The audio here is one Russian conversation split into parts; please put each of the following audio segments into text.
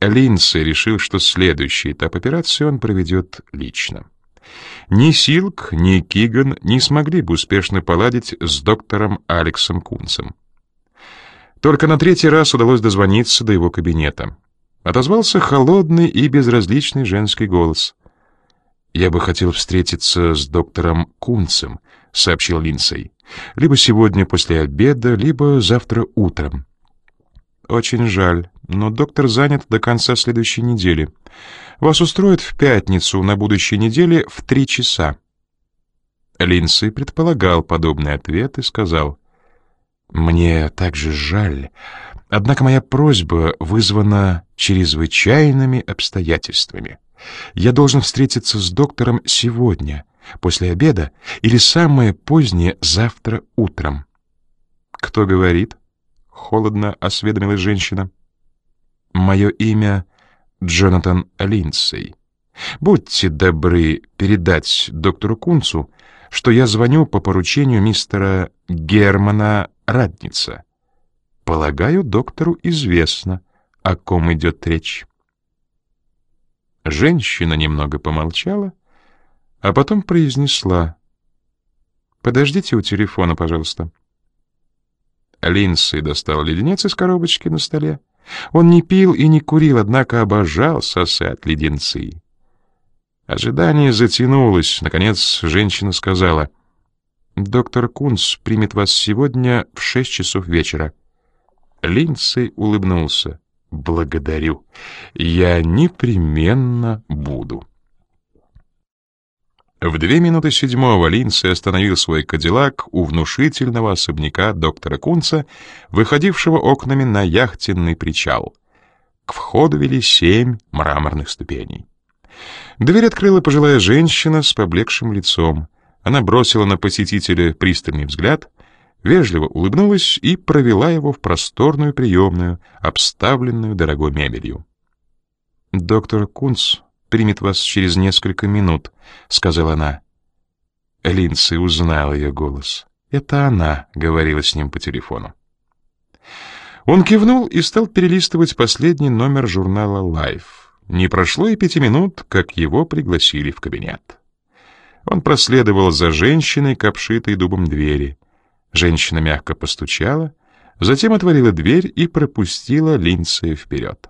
Линдси решил, что следующий этап операции он проведет лично. Ни Силк, ни Киган не смогли бы успешно поладить с доктором Алексом Кунцем. Только на третий раз удалось дозвониться до его кабинета. Отозвался холодный и безразличный женский голос. «Я бы хотел встретиться с доктором Кунцем», — сообщил Линсей. «Либо сегодня после обеда, либо завтра утром». «Очень жаль, но доктор занят до конца следующей недели. Вас устроят в пятницу на будущей неделе в три часа». Линсей предполагал подобный ответ и сказал, «Мне также жаль, однако моя просьба вызвана чрезвычайными обстоятельствами. Я должен встретиться с доктором сегодня, после обеда или самое позднее завтра утром». «Кто говорит?» — холодно осведомилась женщина. «Мое имя Джонатан Линдсей. Будьте добры передать доктору Кунцу, что я звоню по поручению мистера Германа Радница. Полагаю, доктору известно, о ком идет речь. Женщина немного помолчала, а потом произнесла. «Подождите у телефона, пожалуйста». Линдсей достал леденец из коробочки на столе. Он не пил и не курил, однако обожал сосать леденцы. Ожидание затянулось. Наконец женщина сказала, «Доктор Кунс примет вас сегодня в шесть часов вечера». Линдсей улыбнулся. «Благодарю. Я непременно буду». В две минуты седьмого Линдсей остановил свой кадиллак у внушительного особняка доктора Кунца, выходившего окнами на яхтенный причал. К входу вели семь мраморных ступеней. Дверь открыла пожилая женщина с поблекшим лицом. Она бросила на посетителя пристальный взгляд, вежливо улыбнулась и провела его в просторную приемную, обставленную дорогой мебелью. «Доктор Кунц примет вас через несколько минут», — сказала она. Линдси узнал ее голос. Это она говорила с ним по телефону. Он кивнул и стал перелистывать последний номер журнала Life. Не прошло и пяти минут, как его пригласили в кабинет. Он проследовал за женщиной к обшитой дубом двери. Женщина мягко постучала, затем отворила дверь и пропустила Линдсея вперед.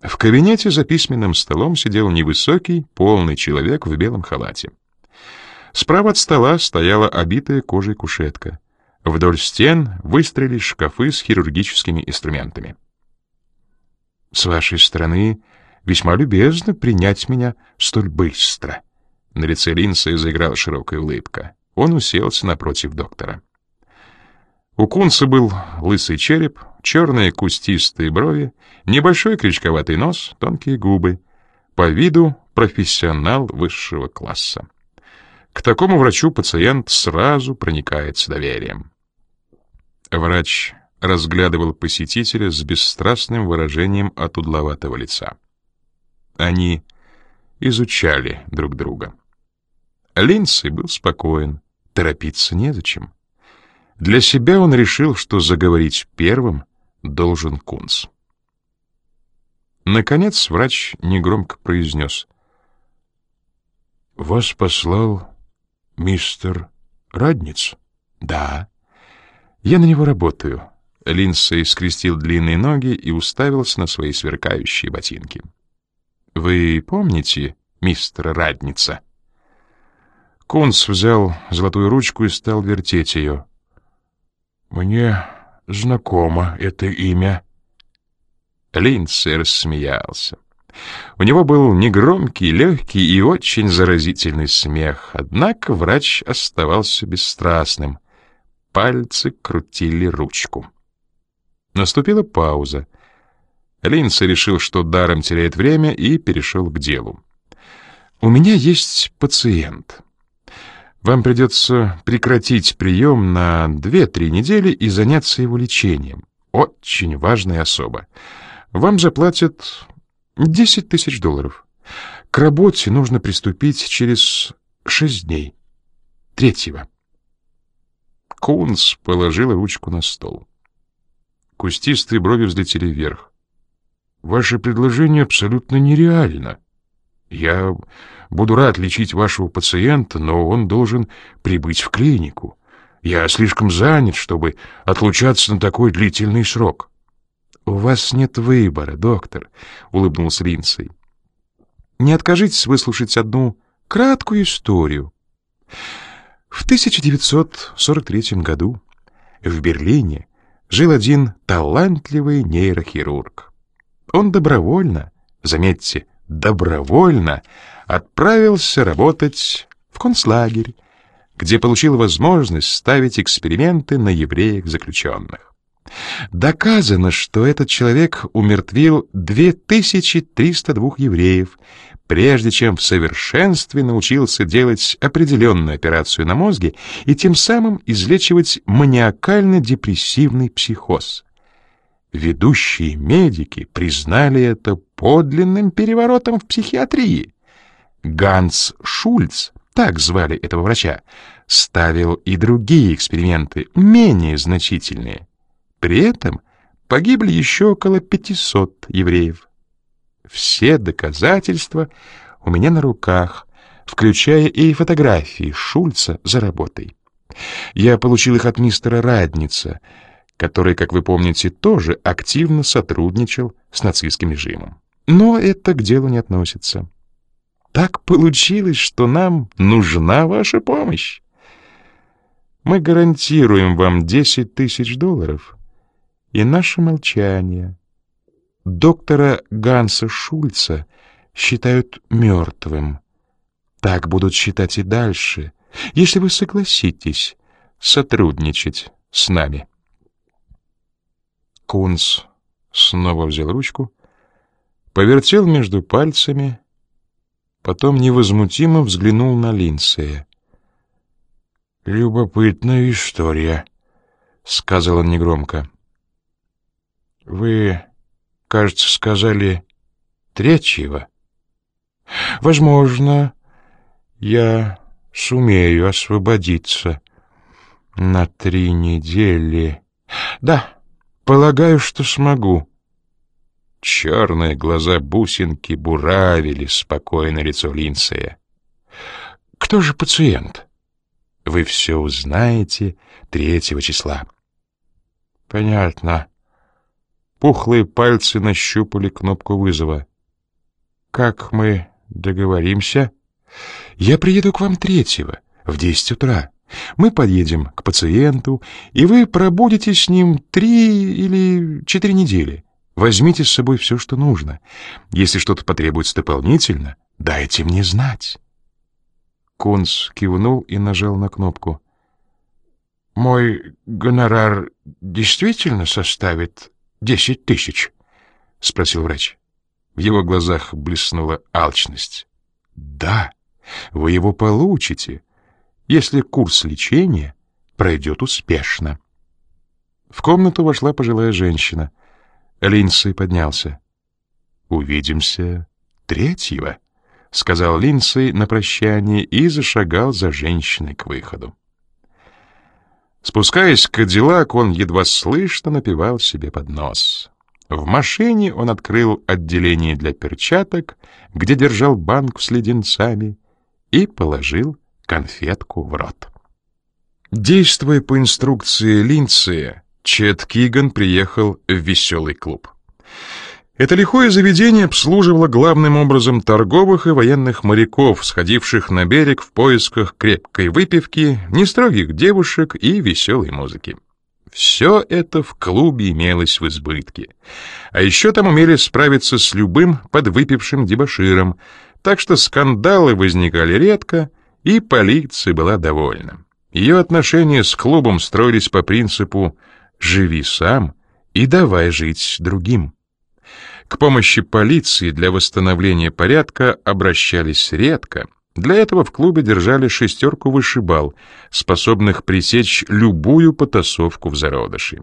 В кабинете за письменным столом сидел невысокий, полный человек в белом халате. Справа от стола стояла обитая кожей кушетка. Вдоль стен выстроились шкафы с хирургическими инструментами. «С вашей стороны весьма любезно принять меня столь быстро». На лице Линса заиграла широкая улыбка. Он уселся напротив доктора. У Кунца был лысый череп, черные кустистые брови, небольшой крючковатый нос, тонкие губы. По виду профессионал высшего класса. К такому врачу пациент сразу проникается доверием. Врач разглядывал посетителя с бесстрастным выражением от удловатого лица. Они изучали друг друга. Линдси был спокоен, торопиться незачем. Для себя он решил, что заговорить первым должен Кунц. Наконец врач негромко произнес. «Вас послал мистер Радниц?» «Да. Я на него работаю». Линдсей скрестил длинные ноги и уставился на свои сверкающие ботинки. «Вы помните мистера Радница?» Кунц взял золотую ручку и стал вертеть ее. «Мне знакомо это имя». Линдсей рассмеялся. У него был негромкий, легкий и очень заразительный смех, однако врач оставался бесстрастным. Пальцы крутили ручку. Наступила пауза. Линдсей решил, что даром теряет время, и перешел к делу. «У меня есть пациент». Вам придется прекратить прием на 2-3 недели и заняться его лечением. Очень важная особа. Вам заплатят 10 тысяч долларов. К работе нужно приступить через 6 дней. Третьего. Кунс положил ручку на стол. Кустистые брови взлетели вверх. ваше предложение абсолютно нереально. Я буду рад лечить вашего пациента, но он должен прибыть в клинику. Я слишком занят, чтобы отлучаться на такой длительный срок. — У вас нет выбора, доктор, — улыбнулся Линдсей. — Не откажитесь выслушать одну краткую историю. В 1943 году в Берлине жил один талантливый нейрохирург. Он добровольно, заметьте, добровольно отправился работать в концлагерь, где получил возможность ставить эксперименты на евреях-заключенных. Доказано, что этот человек умертвил 2302 евреев, прежде чем в совершенстве научился делать определенную операцию на мозге и тем самым излечивать маниакально-депрессивный психоз. Ведущие медики признали это подлинным переворотом в психиатрии. Ганс Шульц, так звали этого врача, ставил и другие эксперименты, менее значительные. При этом погибли еще около 500 евреев. Все доказательства у меня на руках, включая и фотографии Шульца за работой. Я получил их от мистера Радница, который, как вы помните, тоже активно сотрудничал с нацистским режимом. Но это к делу не относится. Так получилось, что нам нужна ваша помощь. Мы гарантируем вам 10 тысяч долларов и наше молчание. Доктора Ганса Шульца считают мертвым. Так будут считать и дальше, если вы согласитесь сотрудничать с нами. Кунс снова взял ручку, повертел между пальцами, потом невозмутимо взглянул на Линдсея. «Любопытная история», — сказал он негромко. «Вы кажется, сказали третьего. Возможно, я сумею освободиться на три недели. Да, полагаю, что смогу. Черные глаза бусинки буравили спокойно лицо Линсея. Кто же пациент? Вы все узнаете третьего числа. Понятно. Пухлые пальцы нащупали кнопку вызова. «Как мы договоримся?» «Я приеду к вам третьего, в десять утра. Мы подъедем к пациенту, и вы пробудете с ним три или четыре недели. Возьмите с собой все, что нужно. Если что-то потребуется дополнительно, дайте мне знать». Кунс кивнул и нажал на кнопку. «Мой гонорар действительно составит десять тысяч? — спросил врач. В его глазах блеснула алчность. — Да, вы его получите, если курс лечения пройдет успешно. В комнату вошла пожилая женщина. Линдсей поднялся. — Увидимся третьего, — сказал Линдсей на прощание и зашагал за женщиной к выходу. Спускаясь к Кадиллак, он едва слышно напевал себе под нос. В машине он открыл отделение для перчаток, где держал банк с леденцами, и положил конфетку в рот. Действуя по инструкции Линдсея, Чет Киган приехал в веселый клуб. Это лихое заведение обслуживало главным образом торговых и военных моряков, сходивших на берег в поисках крепкой выпивки, нестрогих девушек и веселой музыки. Все это в клубе имелось в избытке. А еще там умели справиться с любым подвыпившим дебоширом, так что скандалы возникали редко, и полиция была довольна. Ее отношения с клубом строились по принципу «живи сам и давай жить другим». К помощи полиции для восстановления порядка обращались редко. Для этого в клубе держали шестерку вышибал, способных пресечь любую потасовку в зародыши.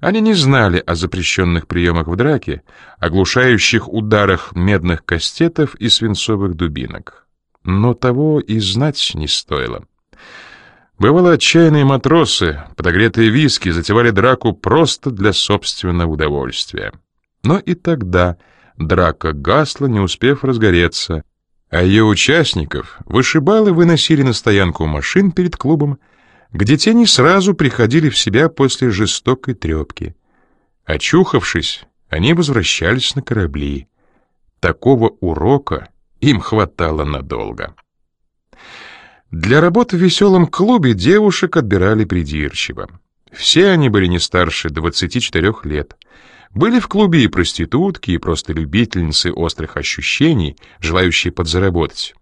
Они не знали о запрещенных приемах в драке, оглушающих ударах медных кастетов и свинцовых дубинок. Но того и знать не стоило. Бывало, отчаянные матросы, подогретые виски, затевали драку просто для собственного удовольствия. Но и тогда драка гасла, не успев разгореться, а ее участников вышибалы выносили на стоянку машин перед клубом, где те не сразу приходили в себя после жестокой трепки. Очухавшись, они возвращались на корабли. Такого урока им хватало надолго. Для работы в веселом клубе девушек отбирали придирчиво. Все они были не старше 24 лет. Были в клубе и проститутки, и просто любительницы острых ощущений, желающие подзаработать.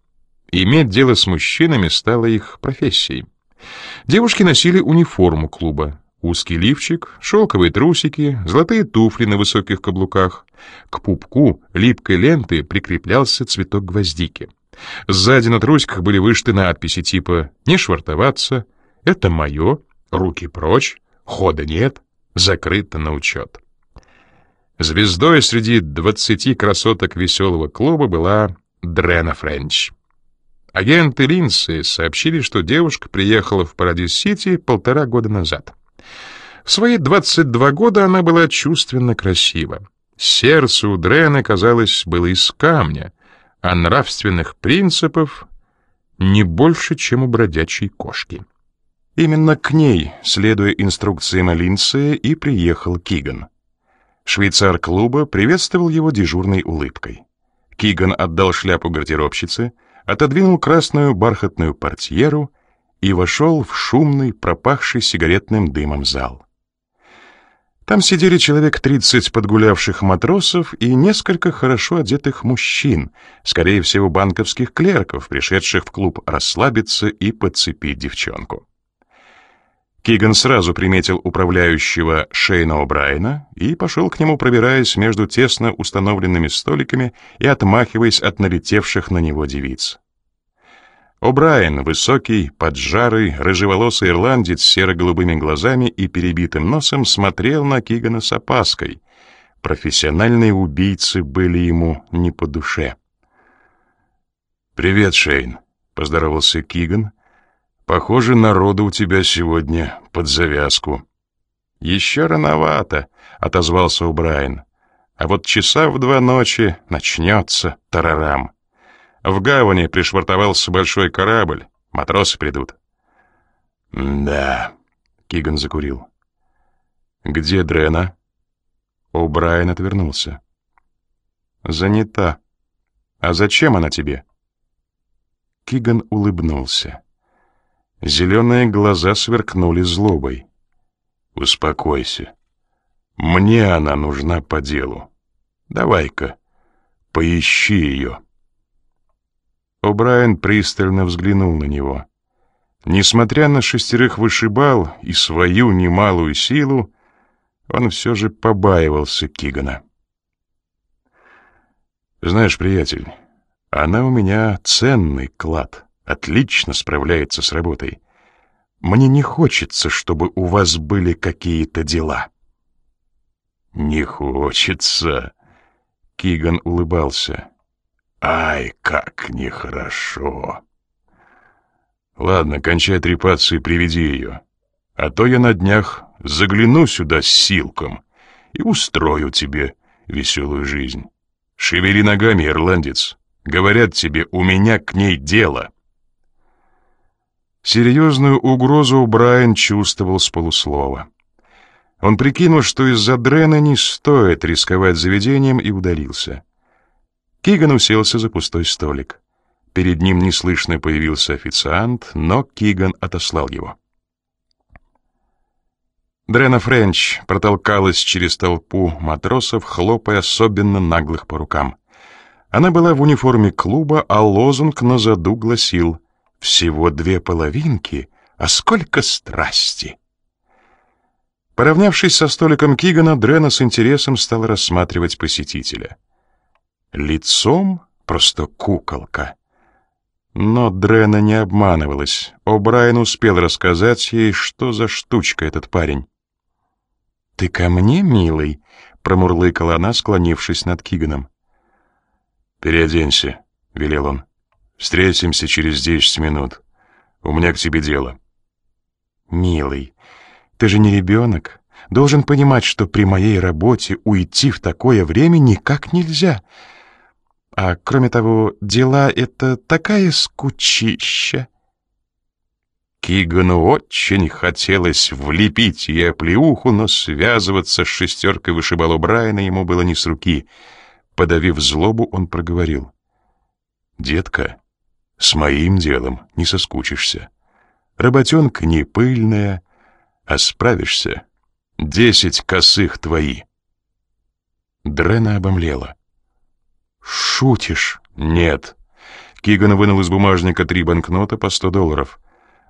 Иметь дело с мужчинами стало их профессией. Девушки носили униформу клуба. Узкий лифчик, шелковые трусики, золотые туфли на высоких каблуках. К пупку липкой ленты прикреплялся цветок гвоздики. Сзади на трусиках были вышиты надписи типа «Не швартоваться», «Это мое», «Руки прочь», «Хода нет», «Закрыто на учет». Звездой среди двадцати красоток веселого клуба была Дрена Френч. Агенты Линси сообщили, что девушка приехала в Парадис-Сити полтора года назад. В свои 22 года она была чувственно красива. Сердце у Дрены, казалось, было из камня, а нравственных принципов не больше, чем у бродячей кошки. Именно к ней, следуя инструкциям Линция, и приехал Киган. Швейцар клуба приветствовал его дежурной улыбкой. Киган отдал шляпу гардеробщице, отодвинул красную бархатную портьеру и вошел в шумный, пропахший сигаретным дымом зал. Там сидели человек тридцать подгулявших матросов и несколько хорошо одетых мужчин, скорее всего, банковских клерков, пришедших в клуб расслабиться и подцепить девчонку. Киган сразу приметил управляющего Шейна О'Брайена и пошел к нему, пробираясь между тесно установленными столиками и отмахиваясь от налетевших на него девиц. О'Брайен, высокий, поджарый, рыжеволосый ирландец с серо-голубыми глазами и перебитым носом, смотрел на Кигана с опаской. Профессиональные убийцы были ему не по душе. «Привет, Шейн», — поздоровался Киган, Похоже, народу у тебя сегодня под завязку. Еще рановато, отозвался Убрайан. А вот часа в два ночи начнется тарарам. В гавани пришвартовался большой корабль. Матросы придут. Да, Киган закурил. Где Дрена? Убрайан отвернулся. Занята. А зачем она тебе? Киган улыбнулся. Зеленые глаза сверкнули злобой. «Успокойся. Мне она нужна по делу. Давай-ка, поищи ее». О'Брайен пристально взглянул на него. Несмотря на шестерых вышибал и свою немалую силу, он все же побаивался Кигана. «Знаешь, приятель, она у меня ценный клад» отлично справляется с работой. Мне не хочется, чтобы у вас были какие-то дела». «Не хочется», — Киган улыбался. «Ай, как нехорошо!» «Ладно, кончай трепаться и приведи ее. А то я на днях загляну сюда с силком и устрою тебе веселую жизнь. Шевели ногами, ирландец. Говорят тебе, у меня к ней дело». Серьезную угрозу Брайан чувствовал с полуслова. Он прикинул, что из-за Дрена не стоит рисковать заведением, и удалился. Киган уселся за пустой столик. Перед ним неслышно появился официант, но Киган отослал его. Дрена Френч протолкалась через толпу матросов, хлопая особенно наглых по рукам. Она была в униформе клуба, а лозунг на заду гласил всего две половинки, а сколько страсти! Поравнявшись со столиком Кигана, Дрена с интересом стал рассматривать посетителя. Лицом просто куколка. Но Дрена не обманывалась. О'Брайен успел рассказать ей, что за штучка этот парень. «Ты ко мне, милый?» — промурлыкала она, склонившись над Киганом. «Переоденься», — велел он. Встретимся через десять минут. У меня к тебе дело. Милый, ты же не ребенок. должен понимать, что при моей работе уйти в такое время никак нельзя. А кроме того, дела — это такая скучища. Кигану очень хотелось влепить ей оплеуху, но связываться с шестеркой вышибало Брайана ему было не с руки. Подавив злобу, он проговорил. «Детка, с моим делом не соскучишься. Работенка не пыльная, а справишься. Десять косых твои». Дрена обомлела. «Шутишь?» «Нет». Киган вынул из бумажника три банкнота по сто долларов.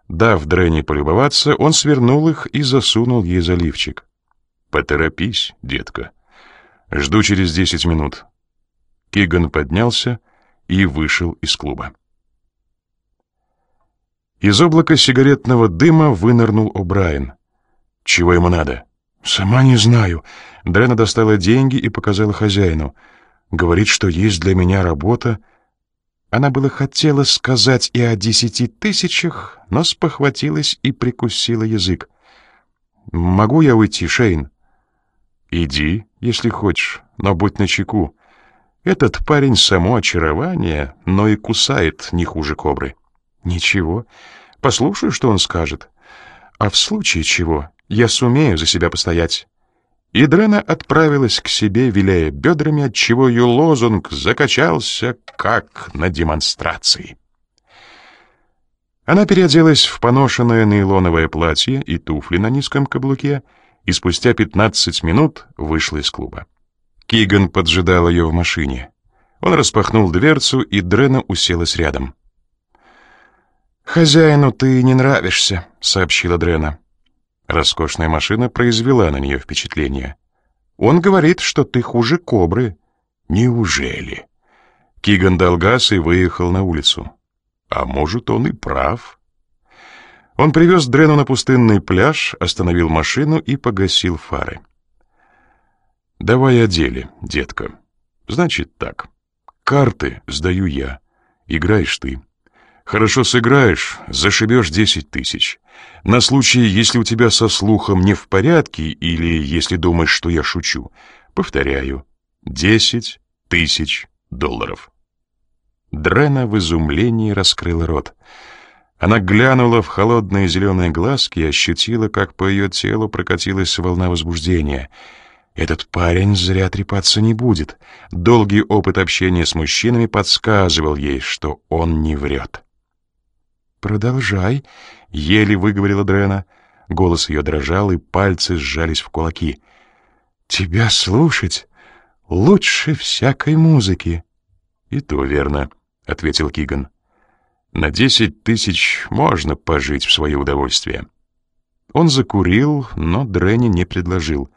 Дав Дрене полюбоваться, он свернул их и засунул ей заливчик. «Поторопись, детка. Жду через десять минут». Киган поднялся и вышел из клуба. Из облака сигаретного дыма вынырнул О'Брайен. «Чего ему надо?» «Сама не знаю». Дрена достала деньги и показала хозяину. «Говорит, что есть для меня работа». Она было хотела сказать и о десяти тысячах, но спохватилась и прикусила язык. «Могу я уйти, Шейн?» «Иди, если хочешь, но будь начеку. Этот парень само очарование, но и кусает не хуже кобры». «Ничего. Послушаю, что он скажет. А в случае чего я сумею за себя постоять». И Дрена отправилась к себе, виляя бедрами, отчего ее лозунг закачался, как на демонстрации. Она переоделась в поношенное нейлоновое платье и туфли на низком каблуке, и спустя пятнадцать минут вышла из клуба. Киган поджидал ее в машине. Он распахнул дверцу, и Дрена уселась рядом. «Хозяину ты не нравишься», — сообщила Дрена. Роскошная машина произвела на нее впечатление. «Он говорит, что ты хуже кобры». «Неужели?» Киган дал газ и выехал на улицу. А может, он и прав. Он привез Дрену на пустынный пляж, остановил машину и погасил фары. «Давай о деле, детка. Значит так. Карты сдаю я. Играешь ты. Хорошо сыграешь, зашибешь десять тысяч. На случай, если у тебя со слухом не в порядке или если думаешь, что я шучу, повторяю, десять тысяч долларов. Дрена в изумлении раскрыла рот. Она глянула в холодные зеленые глазки и ощутила, как по ее телу прокатилась волна возбуждения. Этот парень зря трепаться не будет. Долгий опыт общения с мужчинами подсказывал ей, что он не врет. «Продолжай», — еле выговорила Дрена. Голос ее дрожал, и пальцы сжались в кулаки. «Тебя слушать лучше всякой музыки». «И то верно», — ответил Киган. «На десять тысяч можно пожить в свое удовольствие». Он закурил, но Дрене не предложил.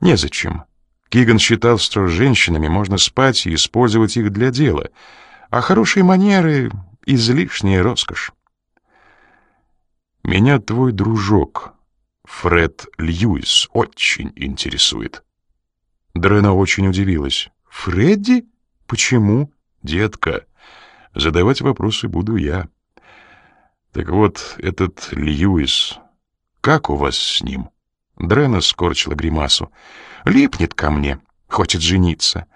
Незачем. Киган считал, что с женщинами можно спать и использовать их для дела, а хорошие манеры — излишняя роскошь. Меня твой дружок, Фред Льюис, очень интересует. Дрена очень удивилась. «Фредди? Почему?» «Детка, задавать вопросы буду я. Так вот, этот Льюис, как у вас с ним?» Дрена скорчила гримасу. «Липнет ко мне, хочет жениться.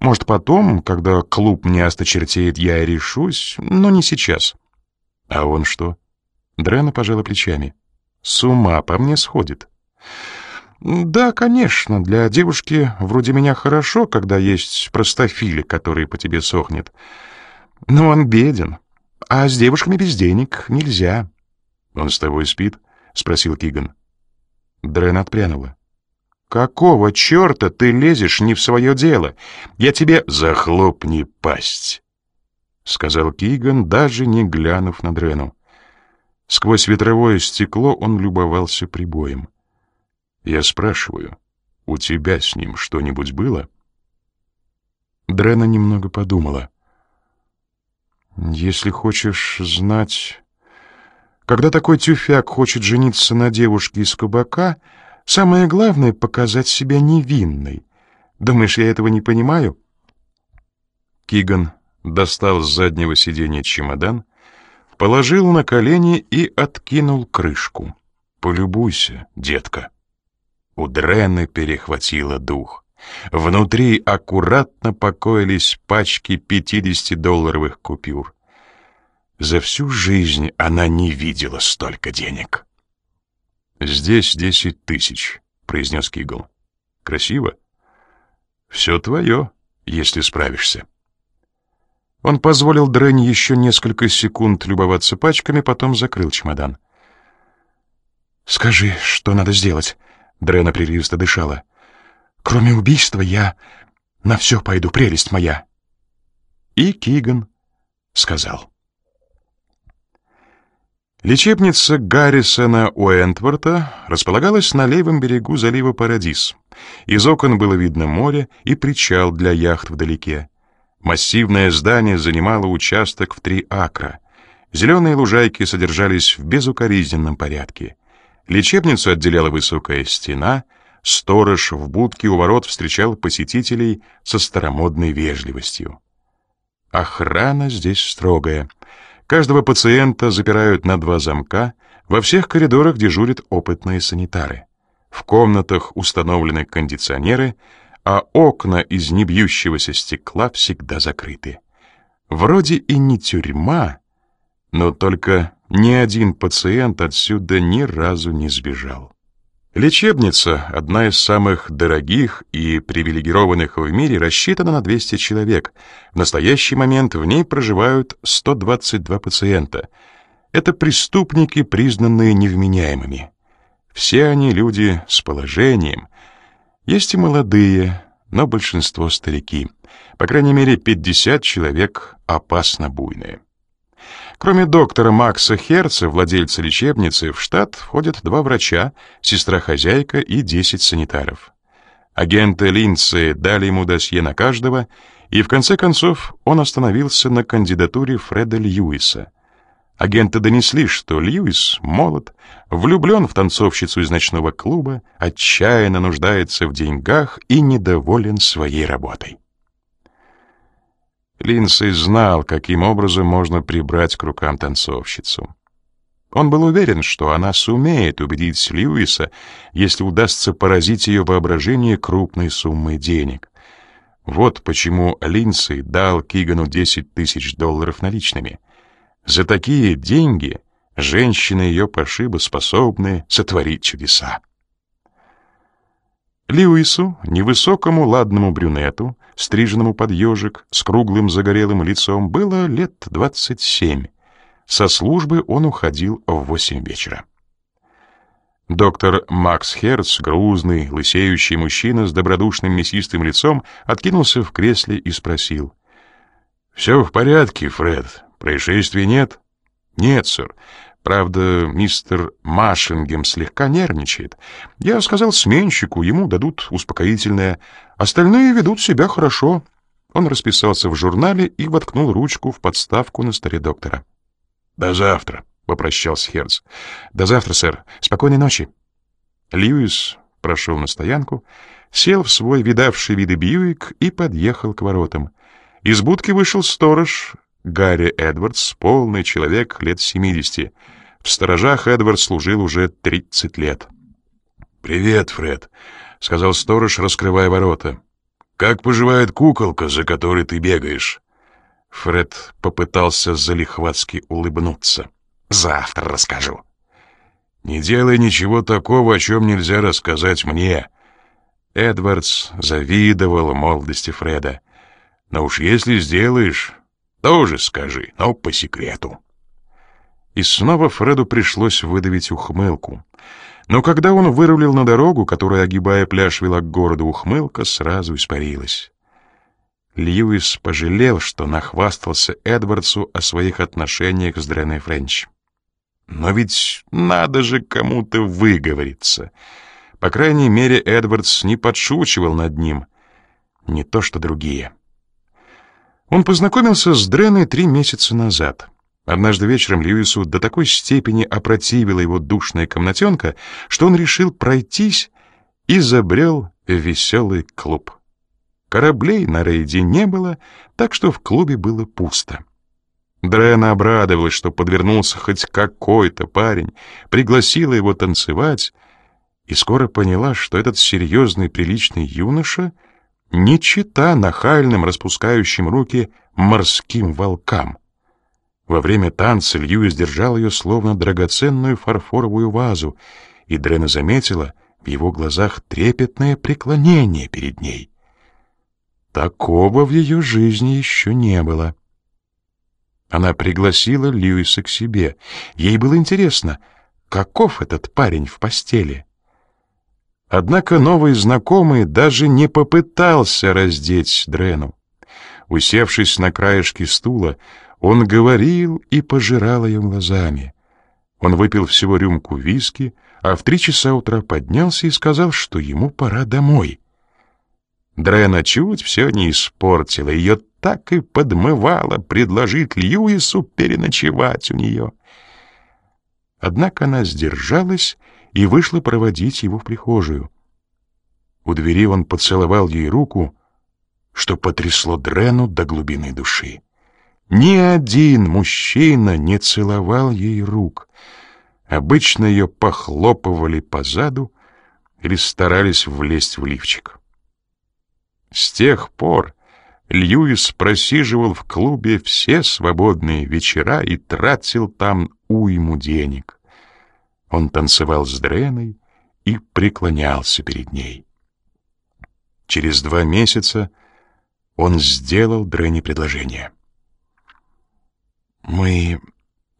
Может, потом, когда клуб не осточертеет, я и решусь, но не сейчас». «А он что?» Дрена пожала плечами. «С ума по мне сходит». «Да, конечно, для девушки вроде меня хорошо, когда есть простофили, который по тебе сохнет. Но он беден, а с девушками без денег нельзя». «Он с тобой спит?» — спросил Киган. Дрен отпрянула. «Какого черта ты лезешь не в свое дело? Я тебе...» «Захлопни пасть», — сказал Киган, даже не глянув на Дрену. Сквозь ветровое стекло он любовался прибоем. Я спрашиваю, у тебя с ним что-нибудь было? Дрена немного подумала. Если хочешь знать... Когда такой тюфяк хочет жениться на девушке из кабака, самое главное — показать себя невинной. Думаешь, я этого не понимаю? Киган достал с заднего сиденья чемодан — положил на колени и откинул крышку. «Полюбуйся, детка». У Дрена перехватило дух. Внутри аккуратно покоились пачки 50-долларовых купюр. За всю жизнь она не видела столько денег. «Здесь десять тысяч», — произнес Кигл. «Красиво?» «Все твое, если справишься». Он позволил Дрэнь еще несколько секунд любоваться пачками, потом закрыл чемодан. «Скажи, что надо сделать?» Дрена прерывисто дышала. «Кроме убийства я на все пойду, прелесть моя». И Киган сказал. Лечебница Гаррисона Уэнтворта располагалась на левом берегу залива Парадис. Из окон было видно море и причал для яхт вдалеке. Массивное здание занимало участок в три акра. Зеленые лужайки содержались в безукоризненном порядке. Лечебницу отделяла высокая стена, сторож в будке у ворот встречал посетителей со старомодной вежливостью. Охрана здесь строгая. Каждого пациента запирают на два замка, во всех коридорах дежурят опытные санитары. В комнатах установлены кондиционеры — а окна из небьющегося стекла всегда закрыты. Вроде и не тюрьма, но только ни один пациент отсюда ни разу не сбежал. Лечебница, одна из самых дорогих и привилегированных в мире, рассчитана на 200 человек. В настоящий момент в ней проживают 122 пациента. Это преступники, признанные невменяемыми. Все они люди с положением, есть и молодые, но большинство старики. По крайней мере, 50 человек опасно буйные. Кроме доктора Макса Херца, владельца лечебницы, в штат входят два врача, сестра-хозяйка и 10 санитаров. Агенты Линдси дали ему досье на каждого, и в конце концов он остановился на кандидатуре Фреда Льюиса, Агенты донесли, что Льюис молод, влюблен в танцовщицу из ночного клуба, отчаянно нуждается в деньгах и недоволен своей работой. Линдсей знал, каким образом можно прибрать к рукам танцовщицу. Он был уверен, что она сумеет убедить Льюиса, если удастся поразить ее воображение крупной суммой денег. Вот почему Линдсей дал Кигану 10 тысяч долларов наличными — за такие деньги женщины ее пошиба способны сотворить чудеса. Льюису, невысокому ладному брюнету, стриженному под ежик, с круглым загорелым лицом, было лет двадцать семь. Со службы он уходил в восемь вечера. Доктор Макс Херц, грузный, лысеющий мужчина с добродушным мясистым лицом, откинулся в кресле и спросил. «Все в порядке, Фред. Происшествий нет? Нет, сэр. Правда, мистер Машингем слегка нервничает. Я сказал сменщику, ему дадут успокоительное. Остальные ведут себя хорошо. Он расписался в журнале и воткнул ручку в подставку на столе доктора. «До завтра», — попрощался Херц. «До завтра, сэр. Спокойной ночи». Льюис прошел на стоянку, сел в свой видавший виды Бьюик и подъехал к воротам. Из будки вышел сторож, Гарри Эдвардс, полный человек лет 70. В сторожах Эдвард служил уже 30 лет. «Привет, Фред», — сказал сторож, раскрывая ворота. «Как поживает куколка, за которой ты бегаешь?» Фред попытался залихватски улыбнуться. «Завтра расскажу». «Не делай ничего такого, о чем нельзя рассказать мне». Эдвардс завидовал молодости Фреда. «Но уж если сделаешь, тоже скажи, но по секрету. И снова Фреду пришлось выдавить ухмылку. Но когда он вырулил на дорогу, которая, огибая пляж, вела к городу, ухмылка сразу испарилась. Льюис пожалел, что нахвастался Эдвардсу о своих отношениях с Дреной Френч. Но ведь надо же кому-то выговориться. По крайней мере, Эдвардс не подшучивал над ним. Не то что другие. Он познакомился с Дреной три месяца назад. Однажды вечером Льюису до такой степени опротивила его душная комнатенка, что он решил пройтись и забрел веселый клуб. Кораблей на рейде не было, так что в клубе было пусто. Дрена обрадовалась, что подвернулся хоть какой-то парень, пригласила его танцевать, и скоро поняла, что этот серьезный приличный юноша не чита нахальным распускающим руки морским волкам. Во время танца Льюис держал ее словно драгоценную фарфоровую вазу, и Дрена заметила в его глазах трепетное преклонение перед ней. Такого в ее жизни еще не было. Она пригласила Льюиса к себе. Ей было интересно, каков этот парень в постели. Однако новый знакомый даже не попытался раздеть Дрену. Усевшись на краешке стула, он говорил и пожирал ее глазами. Он выпил всего рюмку виски, а в три часа утра поднялся и сказал, что ему пора домой. Дрена чуть все не испортила, ее так и подмывало предложить Льюису переночевать у нее. Однако она сдержалась и вышла проводить его в прихожую. У двери он поцеловал ей руку, что потрясло Дрену до глубины души. Ни один мужчина не целовал ей рук. Обычно ее похлопывали по заду или старались влезть в лифчик. С тех пор Льюис просиживал в клубе все свободные вечера и тратил там уйму денег. Он танцевал с Дреной и преклонялся перед ней. Через два месяца он сделал Дрене предложение. «Мы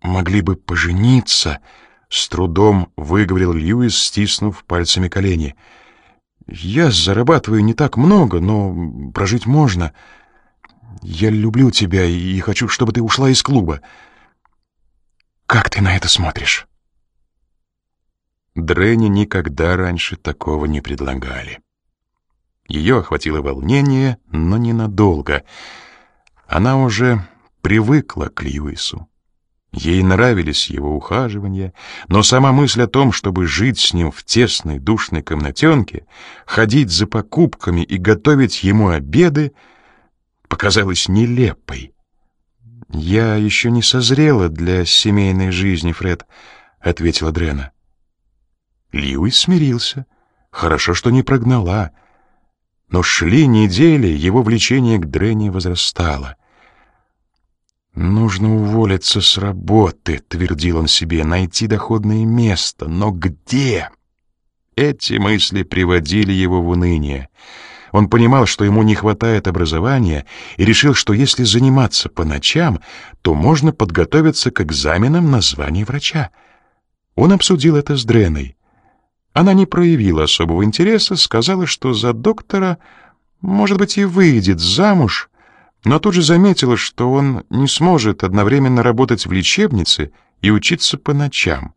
могли бы пожениться», — с трудом выговорил Льюис, стиснув пальцами колени. «Я зарабатываю не так много, но прожить можно. Я люблю тебя и хочу, чтобы ты ушла из клуба. Как ты на это смотришь?» Дрене никогда раньше такого не предлагали. Ее охватило волнение, но ненадолго. Она уже привыкла к Льюису. Ей нравились его ухаживания, но сама мысль о том, чтобы жить с ним в тесной душной комнатенке, ходить за покупками и готовить ему обеды, показалась нелепой. «Я еще не созрела для семейной жизни, Фред», — ответила Дрена. Льюис смирился. Хорошо, что не прогнала. Но шли недели, его влечение к Дрене возрастало. «Нужно уволиться с работы», — твердил он себе, — «найти доходное место. Но где?» Эти мысли приводили его в уныние. Он понимал, что ему не хватает образования, и решил, что если заниматься по ночам, то можно подготовиться к экзаменам на звание врача. Он обсудил это с Дреной. Она не проявила особого интереса, сказала, что за доктора, может быть, и выйдет замуж, но тут же заметила, что он не сможет одновременно работать в лечебнице и учиться по ночам.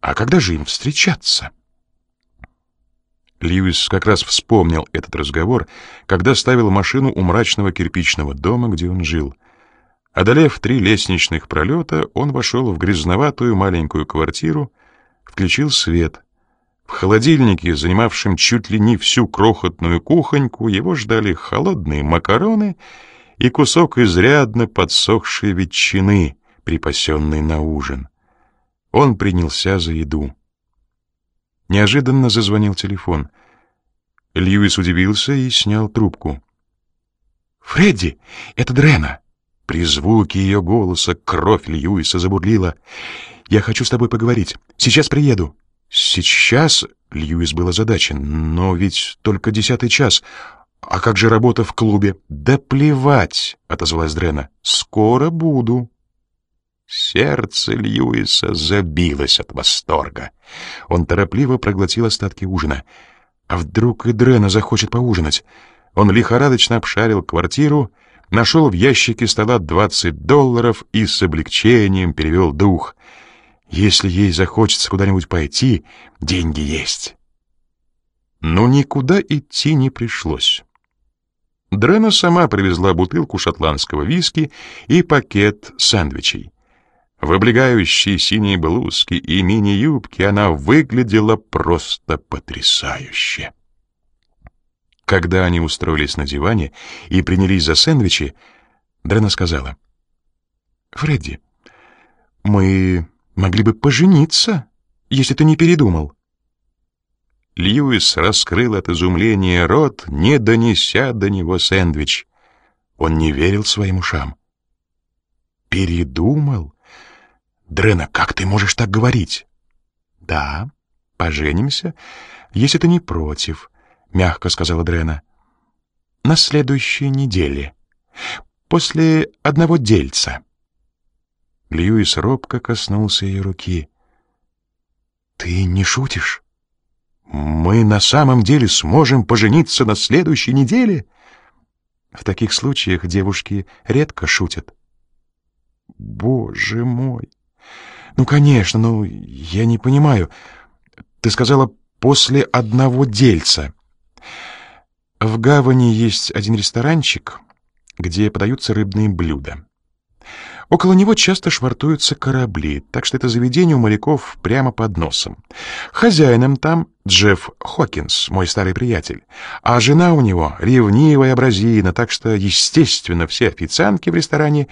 А когда же им встречаться? Льюис как раз вспомнил этот разговор, когда ставил машину у мрачного кирпичного дома, где он жил. Одолев три лестничных пролета, он вошел в грязноватую маленькую квартиру, включил свет — в холодильнике, занимавшем чуть ли не всю крохотную кухоньку, его ждали холодные макароны и кусок изрядно подсохшей ветчины, припасенной на ужин. Он принялся за еду. Неожиданно зазвонил телефон. Льюис удивился и снял трубку. «Фредди, это Дрена!» При звуке ее голоса кровь Льюиса забурлила. «Я хочу с тобой поговорить. Сейчас приеду». Сейчас Льюис был озадачен, но ведь только десятый час. А как же работа в клубе? Да плевать, отозвалась Дрена. Скоро буду. Сердце Льюиса забилось от восторга. Он торопливо проглотил остатки ужина. А вдруг и Дрена захочет поужинать? Он лихорадочно обшарил квартиру, нашел в ящике стола двадцать долларов и с облегчением перевел дух — если ей захочется куда-нибудь пойти, деньги есть. Но никуда идти не пришлось. Дрена сама привезла бутылку шотландского виски и пакет сэндвичей. В облегающей синей блузке и мини-юбке она выглядела просто потрясающе. Когда они устроились на диване и принялись за сэндвичи, Дрена сказала, «Фредди, мы могли бы пожениться, если ты не передумал. Льюис раскрыл от изумления рот, не донеся до него сэндвич. Он не верил своим ушам. «Передумал? Дрена, как ты можешь так говорить?» «Да, поженимся, если ты не против», — мягко сказала Дрена. «На следующей неделе, после одного дельца». Льюис робко коснулся ее руки. «Ты не шутишь? Мы на самом деле сможем пожениться на следующей неделе?» В таких случаях девушки редко шутят. «Боже мой! Ну, конечно, ну, я не понимаю. Ты сказала «после одного дельца». В гавани есть один ресторанчик, где подаются рыбные блюда. Около него часто швартуются корабли, так что это заведение у моряков прямо под носом. Хозяином там Джефф Хокинс, мой старый приятель, а жена у него ревнивая абразина, так что, естественно, все официантки в ресторане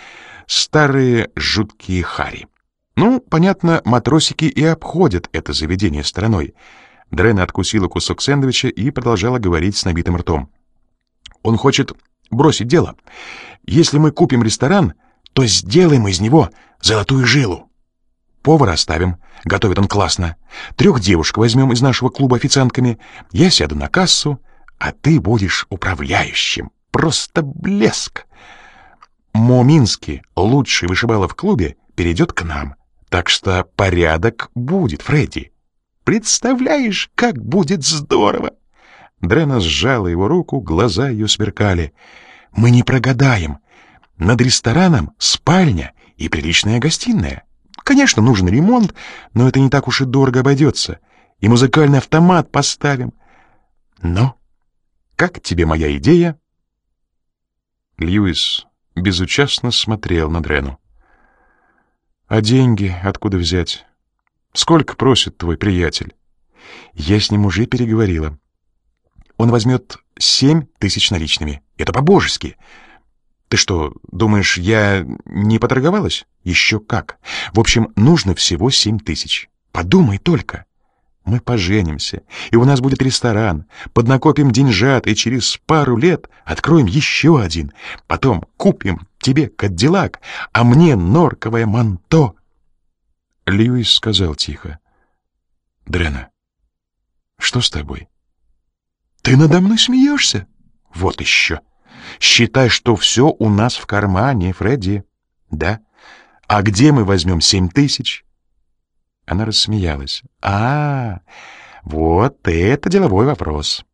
старые жуткие хари. Ну, понятно, матросики и обходят это заведение стороной. Дрена откусила кусок сэндвича и продолжала говорить с набитым ртом. Он хочет бросить дело. Если мы купим ресторан, то сделаем из него золотую жилу. Повара оставим, готовит он классно. Трех девушек возьмем из нашего клуба официантками. Я сяду на кассу, а ты будешь управляющим. Просто блеск. Моминский, лучший вышибала в клубе, перейдет к нам. Так что порядок будет, Фредди. Представляешь, как будет здорово!» Дрена сжала его руку, глаза ее сверкали. «Мы не прогадаем. Над рестораном спальня и приличная гостиная. Конечно, нужен ремонт, но это не так уж и дорого обойдется. И музыкальный автомат поставим. Но как тебе моя идея?» Льюис безучастно смотрел на Дрену. «А деньги откуда взять? Сколько просит твой приятель?» «Я с ним уже переговорила. Он возьмет семь тысяч наличными. Это по-божески. Ты что, думаешь, я не поторговалась? Еще как. В общем, нужно всего семь тысяч. Подумай только. Мы поженимся, и у нас будет ресторан, поднакопим деньжат, и через пару лет откроем еще один. Потом купим тебе кадиллак, а мне норковое манто. Льюис сказал тихо. Дрена, что с тобой? Ты надо мной смеешься? Вот еще. Считай, что все у нас в кармане, Фредди. Да? А где мы возьмем семь тысяч? Она рассмеялась. «А, вот это деловой вопрос.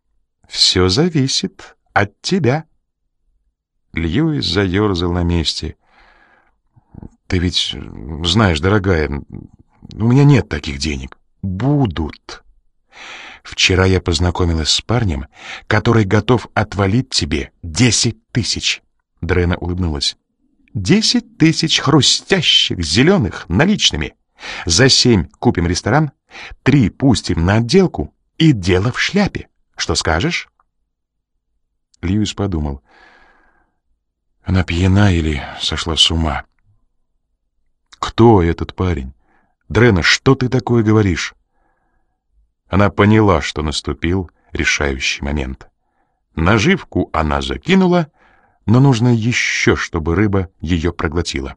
Все зависит от тебя». Льюис заерзал на месте. «Ты ведь знаешь, дорогая, у меня нет таких денег. Будут. Вчера я познакомилась с парнем, который готов отвалить тебе десять тысяч». Дрена улыбнулась. «Десять тысяч хрустящих зеленых наличными». За семь купим ресторан, три пустим на отделку и дело в шляпе. Что скажешь?» Льюис подумал. Она пьяна или сошла с ума? «Кто этот парень? Дрена, что ты такое говоришь?» Она поняла, что наступил решающий момент. Наживку она закинула, но нужно еще, чтобы рыба ее проглотила.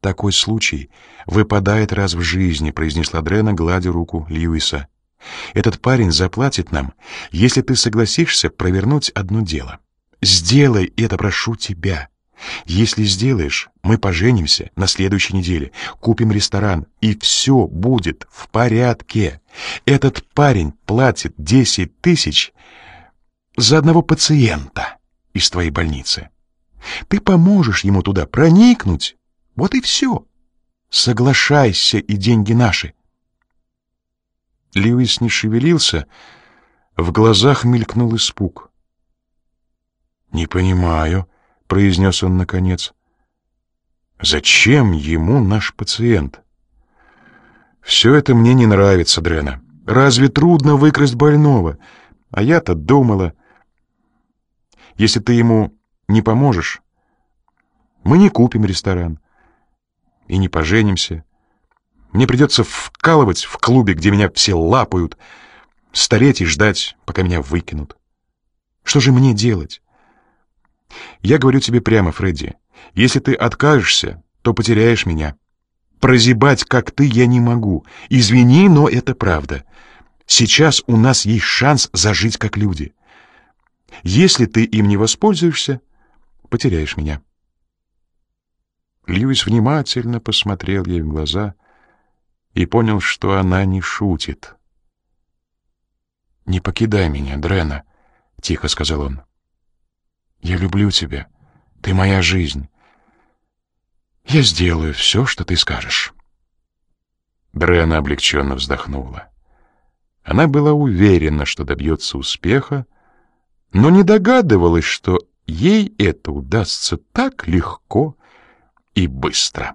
«Такой случай выпадает раз в жизни», — произнесла Дрена, гладя руку Льюиса. «Этот парень заплатит нам, если ты согласишься провернуть одно дело. Сделай это, прошу тебя. Если сделаешь, мы поженимся на следующей неделе, купим ресторан, и все будет в порядке. Этот парень платит десять тысяч за одного пациента из твоей больницы. Ты поможешь ему туда проникнуть, вот и все. Соглашайся, и деньги наши. Льюис не шевелился, в глазах мелькнул испуг. «Не понимаю», — произнес он наконец. «Зачем ему наш пациент?» «Все это мне не нравится, Дрена. Разве трудно выкрасть больного? А я-то думала...» «Если ты ему не поможешь, мы не купим ресторан и не поженимся. Мне придется вкалывать в клубе, где меня все лапают. Стареть и ждать, пока меня выкинут. Что же мне делать? Я говорю тебе прямо, Фредди, если ты откажешься, то потеряешь меня. Прозябать, как ты, я не могу. Извини, но это правда. Сейчас у нас есть шанс зажить как люди. Если ты им не воспользуешься, потеряешь меня. Льюис внимательно посмотрел ей в глаза и понял, что она не шутит. «Не покидай меня, Дрена», — тихо сказал он. «Я люблю тебя. Ты моя жизнь. Я сделаю все, что ты скажешь». Дрена облегченно вздохнула. Она была уверена, что добьется успеха, но не догадывалась, что ей это удастся так легко и быстро.